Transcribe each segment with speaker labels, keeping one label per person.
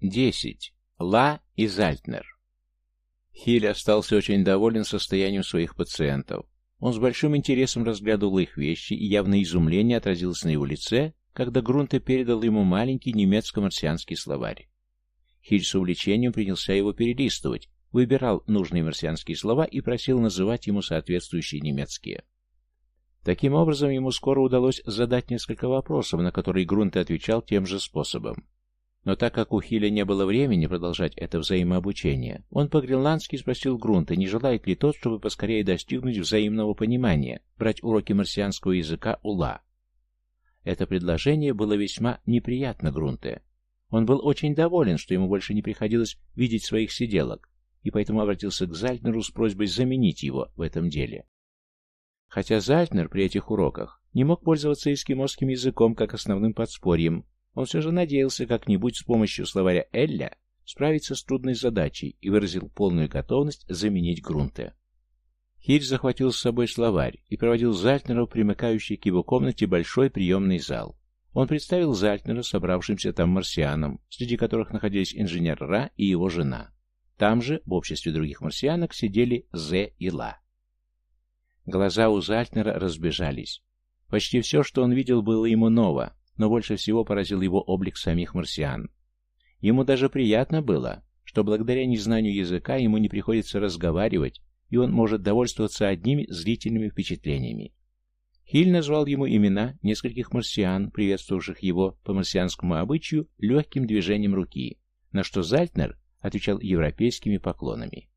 Speaker 1: 10. Ла и Зальтнер. Хиль остался очень доволен состоянием своих пациентов. Он с большим интересом разглядывал их вещи, и явное изумление отразилось на его лице, когда Грунте передал ему маленький немецко-марсианский словарь. Хиль с увлечением принялся его перелистывать, выбирал нужные марсианские слова и просил называть ему соответствующие немецкие. Таким образом, ему скоро удалось задать несколько вопросов, на которые Грунте отвечал тем же способом. Но так как у Хиля не было времени продолжать это взаимообучение, он по-гренландски спросил Грунта, не желает ли тот, чтобы поскорее достигнуть взаимного понимания, брать уроки марсианского языка у Ла. Это предложение было весьма неприятно Грунте. Он был очень доволен, что ему больше не приходилось видеть своих сиделок, и поэтому обратился к Зальтнеру с просьбой заменить его в этом деле. Хотя Зальтнер при этих уроках не мог пользоваться эскимосским языком как основным подспорьем, он все же надеялся как-нибудь с помощью словаря Элля справиться с трудной задачей и выразил полную готовность заменить Грунте. Хиль захватил с собой словарь и проводил Зальтнера в примыкающий к его комнате большой приемный зал. Он представил Зальтнера собравшимся там марсианам, среди которых находились инженер Ра и его жена. Там же, в обществе других марсианок, сидели Зе и Ла. Глаза у Зальтнера разбежались. Почти все, что он видел, было ему ново, но больше всего поразил его облик самих марсиан. Ему даже приятно было, что благодаря незнанию языка ему не приходится разговаривать, и он может довольствоваться одними зрительными впечатлениями. Хиль назвал ему имена нескольких марсиан, приветствовавших его по марсианскому обычаю легким движением руки, на что Зальтнер отвечал европейскими поклонами.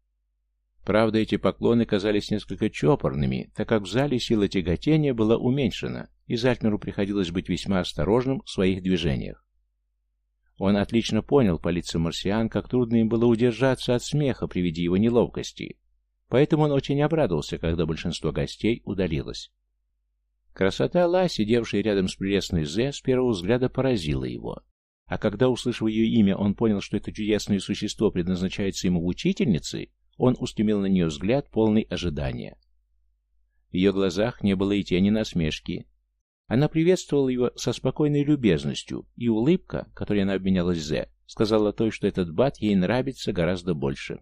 Speaker 1: Правда, эти поклоны казались несколько чопорными, так как в зале сила тяготения была уменьшена, и Зальтнеру приходилось быть весьма осторожным в своих движениях. Он отлично понял по лицам марсиан, как трудно им было удержаться от смеха при виде его неловкости, поэтому он очень обрадовался, когда большинство гостей удалилось. Красота Ла, сидевшая рядом с прелестной Зе, с первого взгляда поразила его. А когда, услышав ее имя, он понял, что это чудесное существо предназначается ему в учительнице, он устремил на нее взгляд, полный ожидания. В ее глазах не было и тени насмешки. Она приветствовала его со спокойной любезностью, и улыбка, которой она обменялась Зе, сказала той, что этот бат ей нравится гораздо больше.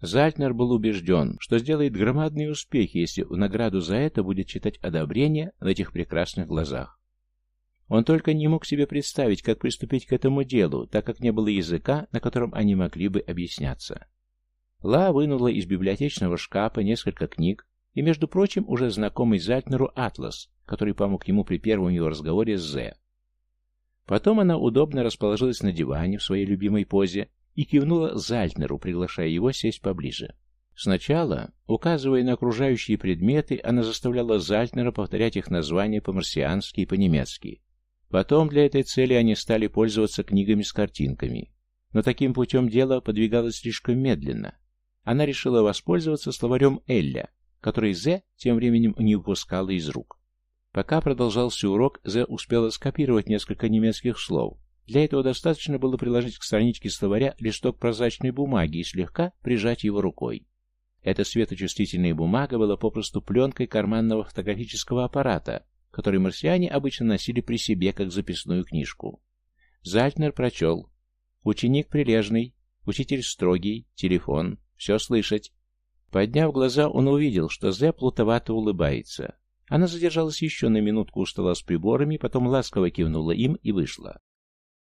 Speaker 1: Зальтнер был убежден, что сделает громадные успехи, если в награду за это будет читать одобрение в этих прекрасных глазах. Он только не мог себе представить, как приступить к этому делу, так как не было языка, на котором они могли бы объясняться. Ла вынула из библиотечного шкафа несколько книг и, между прочим, уже знакомый Зальтнеру «Атлас», который помог ему при первом его разговоре с Зе. Потом она удобно расположилась на диване в своей любимой позе и кивнула Зальтнеру, приглашая его сесть поближе. Сначала, указывая на окружающие предметы, она заставляла Зальтнера повторять их названия по-марсиански и по-немецки. Потом для этой цели они стали пользоваться книгами с картинками. Но таким путем дело подвигалось слишком медленно. Она решила воспользоваться словарем Элля, который Зе тем временем не выпускала из рук. Пока продолжался урок, Зе успела скопировать несколько немецких слов. Для этого достаточно было приложить к страничке словаря листок прозрачной бумаги и слегка прижать его рукой. Эта светочувствительная бумага была попросту пленкой карманного фотографического аппарата, который марсиане обычно носили при себе как записную книжку. Зальтнер прочел. Ученик прилежный, учитель строгий, телефон, все слышать. Подняв глаза, он увидел, что Зе плутовато улыбается. Она задержалась еще на минутку у стола с приборами, потом ласково кивнула им и вышла.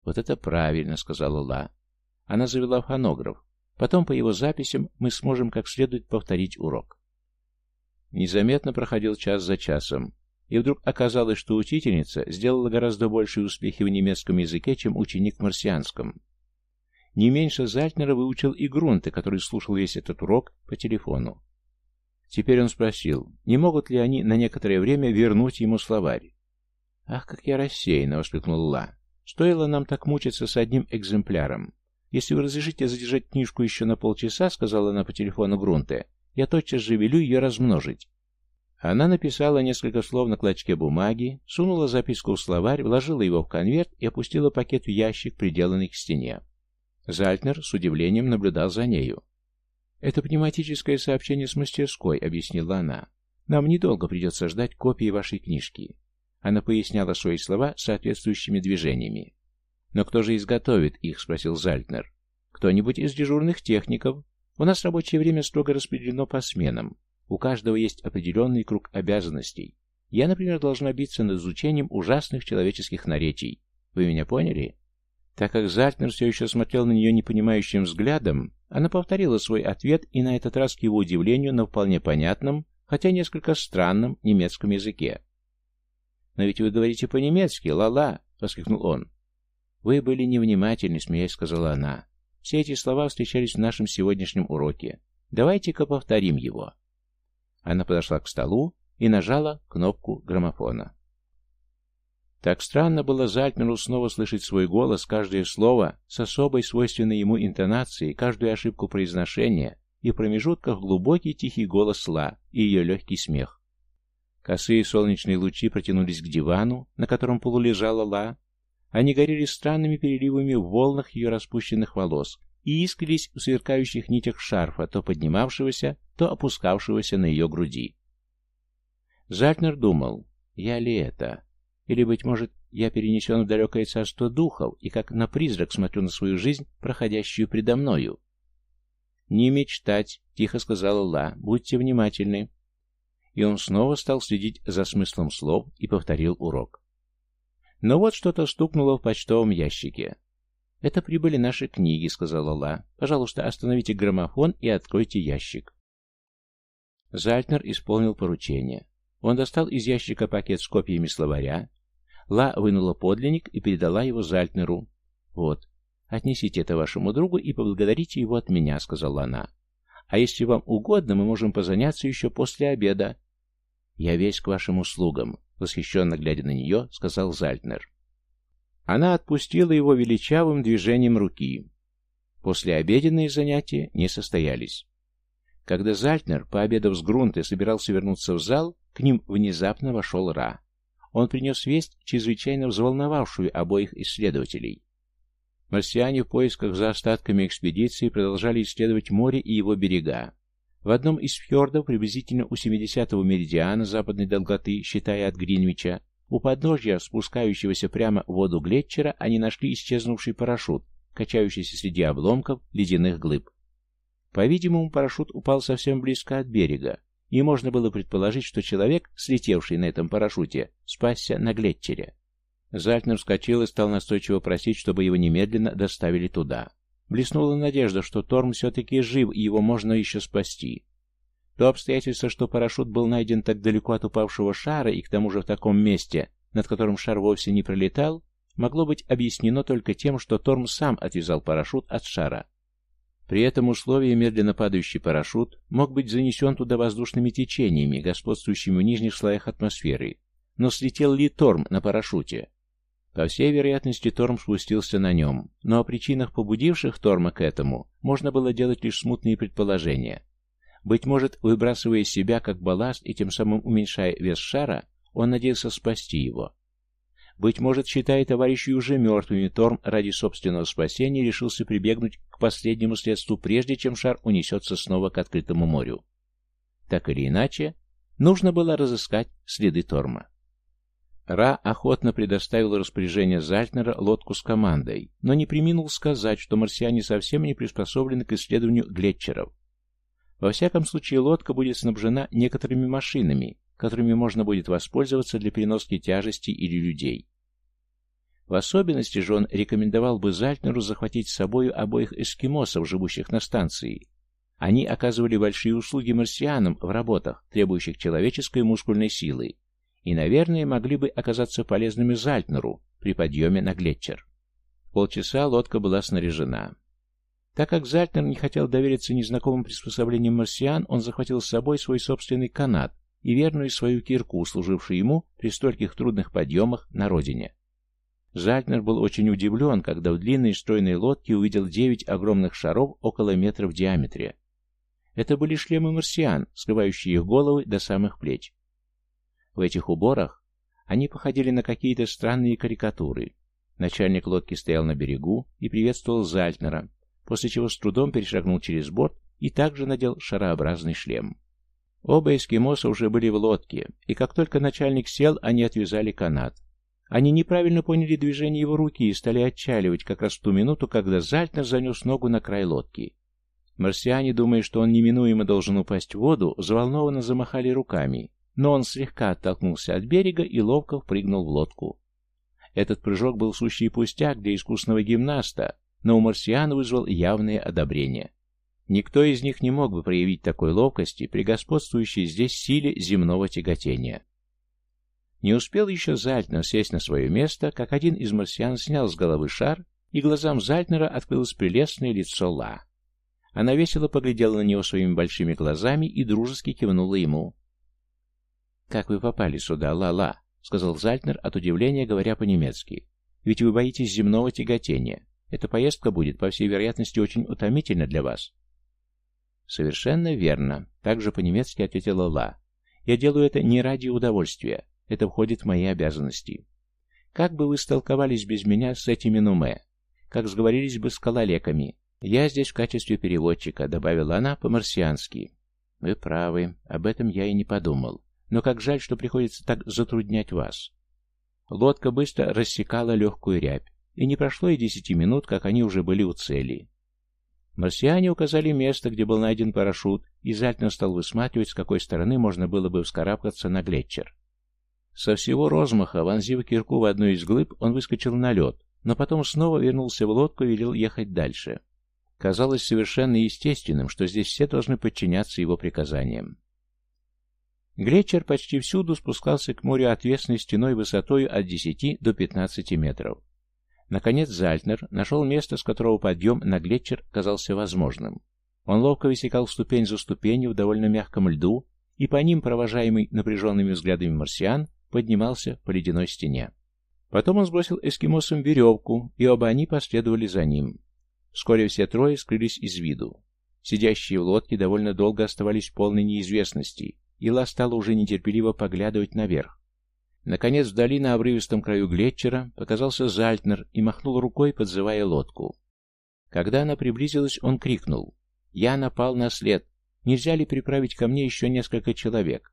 Speaker 1: «Вот это правильно», — сказала Ла. Она завела фонограф. Потом по его записям мы сможем как следует повторить урок. Незаметно проходил час за часом, и вдруг оказалось, что учительница сделала гораздо большие успехи в немецком языке, чем ученик марсианском. Не меньше Зальтнера выучил и Грунте, который слушал весь этот урок по телефону. Теперь он спросил, не могут ли они на некоторое время вернуть ему словарь. «Ах, как я рассеянно!» — воскликнул Ла. «Стоило нам так мучиться с одним экземпляром. Если вы разрешите задержать книжку еще на полчаса, — сказала она по телефону Грунте, — я тотчас же велю ее размножить». Она написала несколько слов на клочке бумаги, сунула записку в словарь, вложила его в конверт и опустила пакет в ящик, приделанный к стене. Зальтнер с удивлением наблюдал за нею. «Это пневматическое сообщение с мастерской», — объяснила она. «Нам недолго придется ждать копии вашей книжки». Она поясняла свои слова соответствующими движениями. «Но кто же изготовит их?» — спросил Зальтнер. «Кто-нибудь из дежурных техников. У нас рабочее время строго распределено по сменам. У каждого есть определенный круг обязанностей. Я, например, должна биться над изучением ужасных человеческих наречий. Вы меня поняли?» Так как Зальтнер все еще смотрел на нее непонимающим взглядом, она повторила свой ответ и на этот раз к его удивлению на вполне понятном, хотя несколько странном немецком языке. «Но ведь вы говорите по-немецки, ла-ла!» — воскликнул он. «Вы были невнимательны», — смеясь сказала она. «Все эти слова встречались в нашем сегодняшнем уроке. Давайте-ка повторим его». Она подошла к столу и нажала кнопку граммофона. Так странно было Зальтнеру снова слышать свой голос, каждое слово с особой свойственной ему интонацией, каждую ошибку произношения и в промежутках глубокий тихий голос Ла и ее легкий смех. Косые солнечные лучи протянулись к дивану, на котором полулежала Ла. Они горели странными переливами в волнах ее распущенных волос и искрились в сверкающих нитях шарфа, то поднимавшегося, то опускавшегося на ее груди. Зальтнер думал, я ли это? Или, быть может, я перенесен в далекое царство духов и как на призрак смотрю на свою жизнь, проходящую предо мною? «Не мечтать», — тихо сказала Ла, — «будьте внимательны». И он снова стал следить за смыслом слов и повторил урок. Но вот что-то стукнуло в почтовом ящике. «Это прибыли наши книги», — сказала Ла. «Пожалуйста, остановите граммофон и откройте ящик». Зальтнер исполнил поручение. Он достал из ящика пакет с копиями словаря, Ла вынула подлинник и передала его Зальтнеру. «Вот, отнесите это вашему другу и поблагодарите его от меня», — сказала она. «А если вам угодно, мы можем позаняться еще после обеда». «Я весь к вашим услугам», — восхищенно глядя на нее, сказал Зальтнер. Она отпустила его величавым движением руки. Послеобеденные занятия не состоялись. Когда Зальтнер, пообедав с грунты, собирался вернуться в зал, к ним внезапно вошел Ра. Он принес весть, чрезвычайно взволновавшую обоих исследователей. Марсиане в поисках за остатками экспедиции продолжали исследовать море и его берега. В одном из фьордов, приблизительно у 70-го меридиана западной долготы, считая от Гринвича, у подножья спускающегося прямо в воду Глетчера, они нашли исчезнувший парашют, качающийся среди обломков ледяных глыб. По-видимому, парашют упал совсем близко от берега, и можно было предположить, что человек, слетевший на этом парашюте, спасся на Глетчере. Зальтнер вскочил и стал настойчиво просить, чтобы его немедленно доставили туда. Блеснула надежда, что Торм все-таки жив, и его можно еще спасти. То обстоятельство, что парашют был найден так далеко от упавшего шара и к тому же в таком месте, над которым шар вовсе не пролетал, могло быть объяснено только тем, что Торм сам отвязал парашют от шара. При этом условии медленно падающий парашют мог быть занесен туда воздушными течениями, господствующими в нижних слоях атмосферы. Но слетел ли Торм на парашюте? По всей вероятности, Торм спустился на нем, но о причинах, побудивших Торма к этому, можно было делать лишь смутные предположения. Быть может, выбрасывая себя как балласт и тем самым уменьшая вес шара, он надеялся спасти его. Быть может, считая товарищей уже мертвыми, Торм ради собственного спасения решился прибегнуть к последнему средству, прежде чем шар унесется снова к открытому морю. Так или иначе, нужно было разыскать следы Торма. Ра охотно предоставил распоряжение Зальтнера лодку с командой, но не приминул сказать, что марсиане совсем не приспособлены к исследованию глетчеров. Во всяком случае, лодка будет снабжена некоторыми машинами, которыми можно будет воспользоваться для переноски тяжести или людей. В особенности же он рекомендовал бы Зальтнеру захватить с собой обоих эскимосов, живущих на станции. Они оказывали большие услуги марсианам в работах, требующих человеческой мускульной силы, и, наверное, могли бы оказаться полезными Зальтнеру при подъеме на Глетчер. Полчаса лодка была снаряжена. Так как Зальтнер не хотел довериться незнакомым приспособлениям марсиан, он захватил с собой свой собственный канат, и верную свою кирку, служившую ему при стольких трудных подъемах на родине. Зальтнер был очень удивлен, когда в длинной стройной лодке увидел девять огромных шаров около метра в диаметре. Это были шлемы марсиан, скрывающие их головы до самых плеч. В этих уборах они походили на какие-то странные карикатуры. Начальник лодки стоял на берегу и приветствовал Зальтнера, после чего с трудом перешагнул через борт и также надел шарообразный шлем. Оба эскимоса уже были в лодке, и как только начальник сел, они отвязали канат. Они неправильно поняли движение его руки и стали отчаливать как раз в ту минуту, когда Зальтнер занес ногу на край лодки. Марсиане, думая, что он неминуемо должен упасть в воду, взволнованно замахали руками, но он слегка оттолкнулся от берега и ловко впрыгнул в лодку. Этот прыжок был сущий пустяк для искусного гимнаста, но у марсиан вызвал явное одобрение. Никто из них не мог бы проявить такой ловкости при господствующей здесь силе земного тяготения. Не успел еще Зальтнер сесть на свое место, как один из марсиан снял с головы шар, и глазам Зальтнера открылось прелестное лицо Ла. Она весело поглядела на него своими большими глазами и дружески кивнула ему. «Как вы попали сюда, Ла-Ла?» — сказал Зальтнер от удивления, говоря по-немецки. «Ведь вы боитесь земного тяготения. Эта поездка будет, по всей вероятности, очень утомительна для вас». «Совершенно верно», — также по-немецки ответила Ла. «Я делаю это не ради удовольствия. Это входит в мои обязанности. Как бы вы столковались без меня с этими нуме? Как сговорились бы с калалеками? Я здесь в качестве переводчика», — добавила она по-марсиански. «Вы правы, об этом я и не подумал. Но как жаль, что приходится так затруднять вас». Лодка быстро рассекала легкую рябь, и не прошло и десяти минут, как они уже были у цели. Марсиане указали место, где был найден парашют, и Зальтнер стал высматривать, с какой стороны можно было бы вскарабкаться на глетчер. Со всего розмаха, вонзив кирку в одну из глыб, он выскочил на лед, но потом снова вернулся в лодку и велел ехать дальше. Казалось совершенно естественным, что здесь все должны подчиняться его приказаниям. Глетчер почти всюду спускался к морю отвесной стеной высотой от 10 до 15 метров. Наконец Зальтнер нашел место, с которого подъем на глетчер казался возможным. Он ловко высекал ступень за ступенью в довольно мягком льду, и по ним, провожаемый напряженными взглядами марсиан, поднимался по ледяной стене. Потом он сбросил эскимосам веревку, и оба они последовали за ним. Вскоре все трое скрылись из виду. Сидящие в лодке довольно долго оставались в полной неизвестности, и Ла стала уже нетерпеливо поглядывать наверх. Наконец, вдали на обрывистом краю Глетчера показался Зальтнер и махнул рукой, подзывая лодку. Когда она приблизилась, он крикнул. «Я напал на след. Нельзя ли приправить ко мне еще несколько человек?»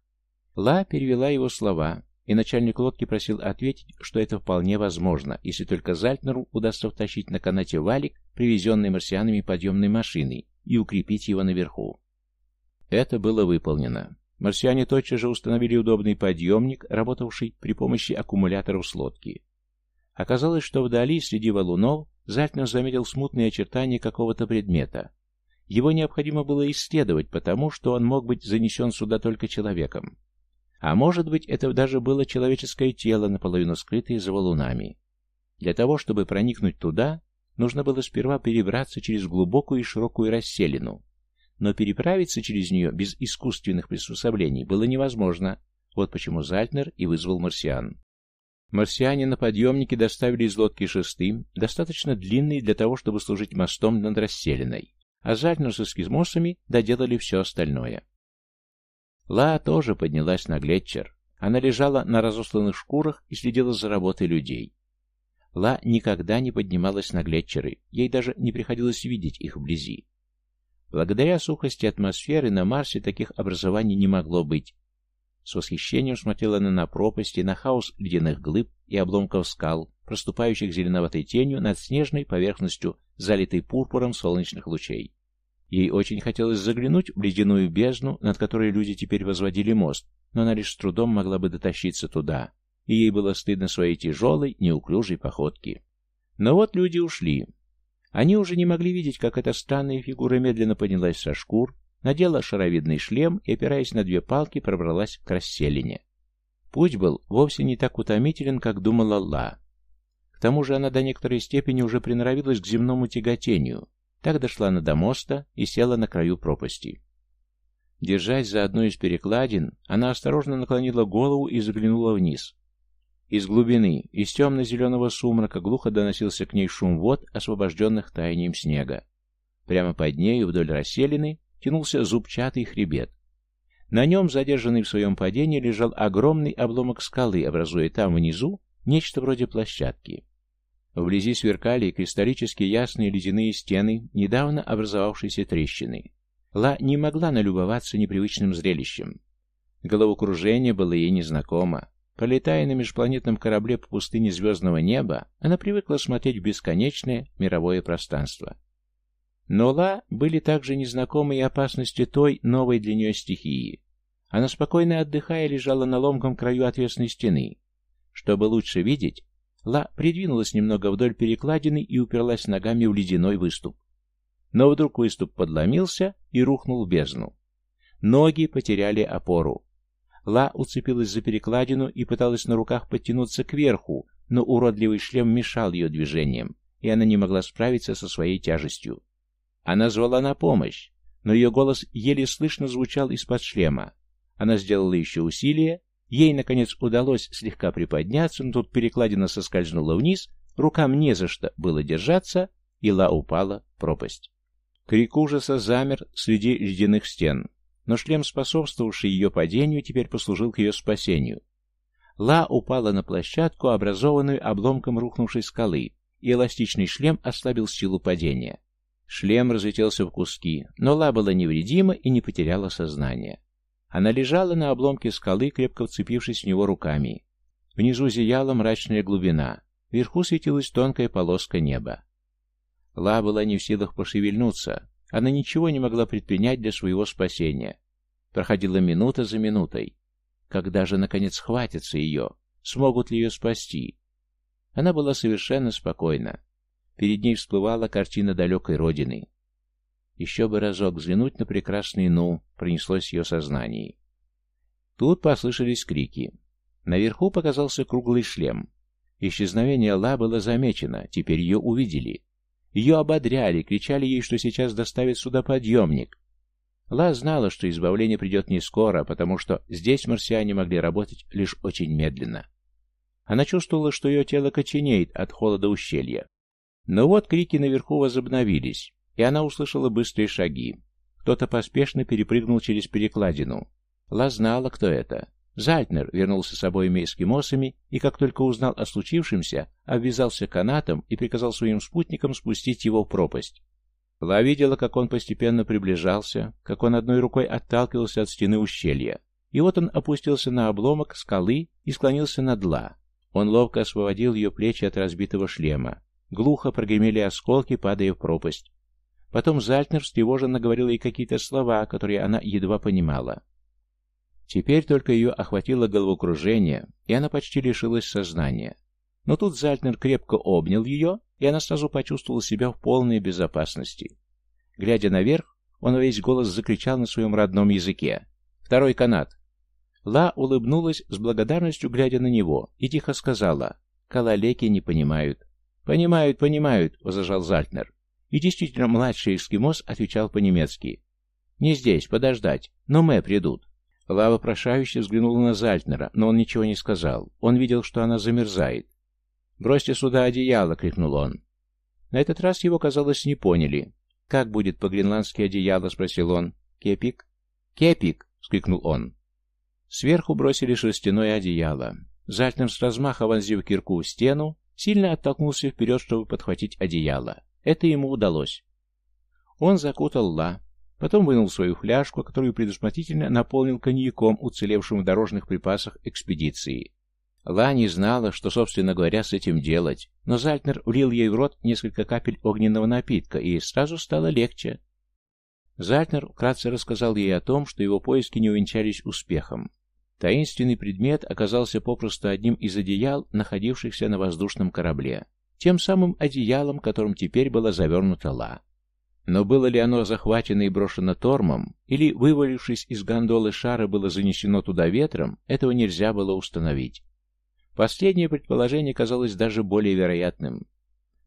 Speaker 1: Ла перевела его слова, и начальник лодки просил ответить, что это вполне возможно, если только Зальтнеру удастся втащить на канате валик, привезенный марсианами подъемной машиной, и укрепить его наверху. Это было выполнено. Марсиане тотчас же установили удобный подъемник, работавший при помощи аккумуляторов с лодки. Оказалось, что вдали, среди валунов, Зальтнер заметил смутные очертания какого-то предмета. Его необходимо было исследовать, потому что он мог быть занесен сюда только человеком. А может быть, это даже было человеческое тело, наполовину скрытое за валунами. Для того, чтобы проникнуть туда, нужно было сперва перебраться через глубокую и широкую расселину, но переправиться через нее без искусственных приспособлений было невозможно. Вот почему Зальтнер и вызвал марсиан. Марсиане на подъемнике доставили из лодки шесты, достаточно длинные для того, чтобы служить мостом над расселенной, а Зальтнер с эскизмосами доделали все остальное. Ла тоже поднялась на глетчер. Она лежала на разосланных шкурах и следила за работой людей. Ла никогда не поднималась на глетчеры, ей даже не приходилось видеть их вблизи. Благодаря сухости атмосферы на Марсе таких образований не могло быть. С восхищением смотрела она на пропасти, на хаос ледяных глыб и обломков скал, проступающих зеленоватой тенью над снежной поверхностью, залитой пурпуром солнечных лучей. Ей очень хотелось заглянуть в ледяную бездну, над которой люди теперь возводили мост, но она лишь с трудом могла бы дотащиться туда, и ей было стыдно своей тяжелой, неуклюжей походки. Но вот люди ушли, они уже не могли видеть, как эта странная фигура медленно поднялась со шкур, надела шаровидный шлем и, опираясь на две палки, пробралась к расселине. Путь был вовсе не так утомителен, как думала Ла. К тому же она до некоторой степени уже приноровилась к земному тяготению, так дошла она до моста и села на краю пропасти. Держась за одну из перекладин, она осторожно наклонила голову и заглянула вниз. Из глубины, из темно-зеленого сумрака глухо доносился к ней шум вод, освобожденных таянием снега. Прямо под нею, вдоль расселины, тянулся зубчатый хребет. На нем, задержанный в своем падении, лежал огромный обломок скалы, образуя там внизу нечто вроде площадки. Вблизи сверкали кристаллически ясные ледяные стены, недавно образовавшиеся трещины. Ла не могла налюбоваться непривычным зрелищем. Головокружение было ей незнакомо. Полетая на межпланетном корабле по пустыне звездного неба, она привыкла смотреть в бесконечное мировое пространство. Но Ла были также незнакомы и опасности той новой для нее стихии. Она спокойно отдыхая лежала на ломком краю отвесной стены. Чтобы лучше видеть, Ла придвинулась немного вдоль перекладины и уперлась ногами в ледяной выступ. Но вдруг выступ подломился и рухнул в бездну. Ноги потеряли опору. Ла уцепилась за перекладину и пыталась на руках подтянуться кверху, но уродливый шлем мешал ее движениям, и она не могла справиться со своей тяжестью. Она звала на помощь, но ее голос еле слышно звучал из-под шлема. Она сделала еще усилие, ей, наконец, удалось слегка приподняться, но тут перекладина соскользнула вниз, рукам не за что было держаться, и Ла упала в пропасть. Крик ужаса замер среди ледяных стен но шлем, способствовавший ее падению, теперь послужил к ее спасению. Ла упала на площадку, образованную обломком рухнувшей скалы, и эластичный шлем ослабил силу падения. Шлем разлетелся в куски, но Ла была невредима и не потеряла сознание. Она лежала на обломке скалы, крепко вцепившись в него руками. Внизу зияла мрачная глубина, вверху светилась тонкая полоска неба. Ла была не в силах пошевельнуться, она ничего не могла предпринять для своего спасения. Проходила минута за минутой. Когда же, наконец, хватится ее? Смогут ли ее спасти? Она была совершенно спокойна. Перед ней всплывала картина далекой родины. Еще бы разок взглянуть на прекрасный Ну, пронеслось ее сознании. Тут послышались крики. Наверху показался круглый шлем. Исчезновение Ла было замечено, теперь ее увидели. Ее ободряли, кричали ей, что сейчас доставят сюда подъемник. Ла знала, что избавление придет не скоро, потому что здесь марсиане могли работать лишь очень медленно. Она чувствовала, что ее тело коченеет от холода ущелья. Но вот крики наверху возобновились, и она услышала быстрые шаги. Кто-то поспешно перепрыгнул через перекладину. Ла знала, кто это. Зальтнер вернулся с обоими эскимосами и, как только узнал о случившемся, обвязался канатом и приказал своим спутникам спустить его в пропасть. Ла видела, как он постепенно приближался, как он одной рукой отталкивался от стены ущелья. И вот он опустился на обломок скалы и склонился над Ла. Он ловко освободил ее плечи от разбитого шлема. Глухо прогремели осколки, падая в пропасть. Потом Зальтнер встревоженно говорил ей какие-то слова, которые она едва понимала. Теперь только ее охватило головокружение, и она почти лишилась сознания. Но тут Зальтнер крепко обнял ее, и она сразу почувствовала себя в полной безопасности. Глядя наверх, он весь голос закричал на своем родном языке. «Второй канат!» Ла улыбнулась с благодарностью, глядя на него, и тихо сказала. «Калалеки не понимают». «Понимают, понимают», — возражал Зальтнер. И действительно, младший эскимос отвечал по-немецки. «Не здесь, подождать, но мы придут». Лава прошающе взглянула на Зальтнера, но он ничего не сказал. Он видел, что она замерзает. «Бросьте сюда одеяло!» — крикнул он. На этот раз его, казалось, не поняли. «Как будет по-гренландски одеяло?» — спросил он. «Кепик?» «Кепик!» — скрикнул он. Сверху бросили шерстяное одеяло. Зальтнер с размаха вонзив кирку в стену, сильно оттолкнулся вперед, чтобы подхватить одеяло. Это ему удалось. Он закутал Ла, Потом вынул свою фляжку, которую предусмотрительно наполнил коньяком, уцелевшим в дорожных припасах экспедиции. Ла не знала, что, собственно говоря, с этим делать, но Зальтнер влил ей в рот несколько капель огненного напитка, и сразу стало легче. Зальтнер вкратце рассказал ей о том, что его поиски не увенчались успехом. Таинственный предмет оказался попросту одним из одеял, находившихся на воздушном корабле, тем самым одеялом, которым теперь была завернута Ла. Но было ли оно захвачено и брошено тормом, или, вывалившись из гондолы шара, было занесено туда ветром, этого нельзя было установить. Последнее предположение казалось даже более вероятным.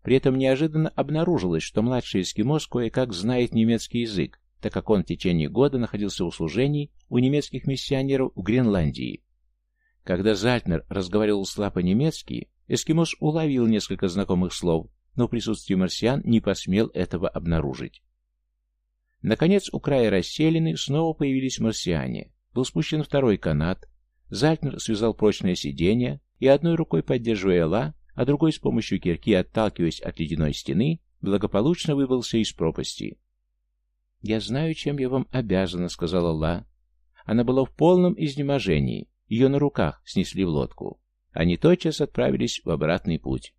Speaker 1: При этом неожиданно обнаружилось, что младший эскимос кое-как знает немецкий язык, так как он в течение года находился в услужении у немецких миссионеров в Гренландии. Когда Зальтнер разговаривал с Ла по-немецки, эскимос уловил несколько знакомых слов, но в присутствии марсиан не посмел этого обнаружить. Наконец, у края расселены снова появились марсиане. Был спущен второй канат, Зальтнер связал прочное сиденье и одной рукой поддерживая Ла, а другой с помощью кирки, отталкиваясь от ледяной стены, благополучно выбрался из пропасти. «Я знаю, чем я вам обязана», — сказала Ла. Она была в полном изнеможении. Ее на руках снесли в лодку. Они тотчас отправились в обратный путь.